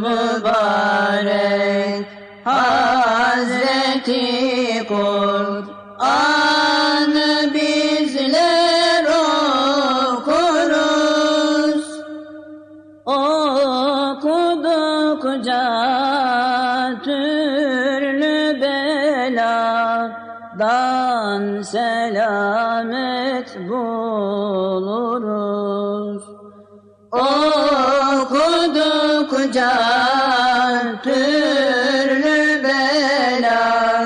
mübarek. Hazreti Kur'an bizler okuruz. Okudukça türlü beladan selamet buluruz Okudukça türlü beladan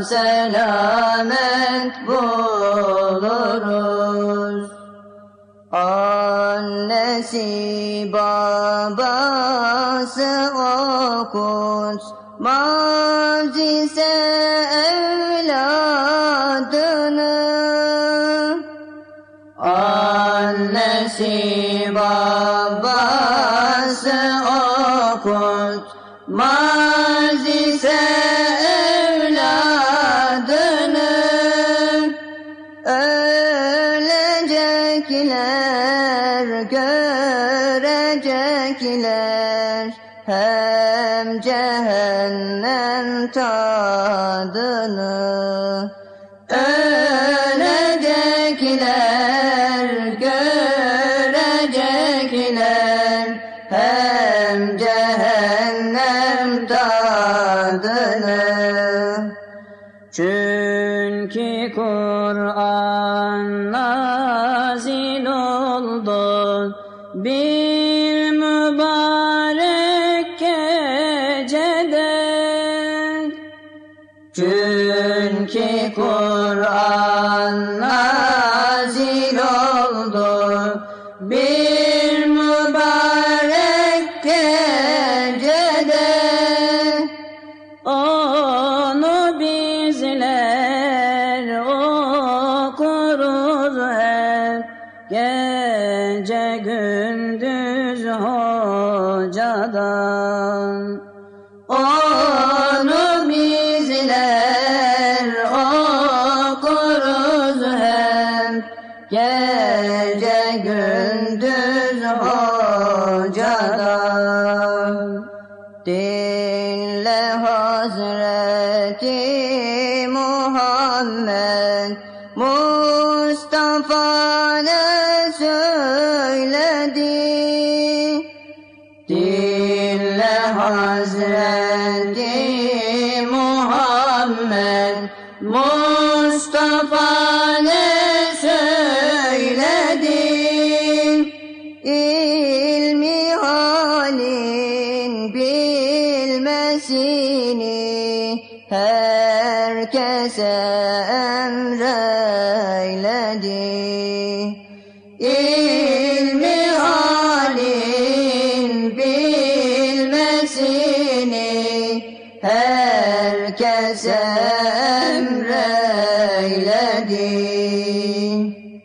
selamet buluruz. Annesi babası okutmaz ise evladını. Annesi babası ise evladını Ölecekler, görecekler hem cehennem tadını. Ölecekler, görecekler hem cehennem tadını. Çünkü Kur'an nazil oldu bir mübarek gecede. Çünkü Kur'an nazil hocadan. Onu bizler okuruz hep gece gündüz hocadan. Dinle Hazreti Muhammed Mustafa ne söyledi? Hazreti Muhammed Mustafa ne söyledi? İlmi halin bilmesini herkese emreyledi. İlmi herkes emreyledi.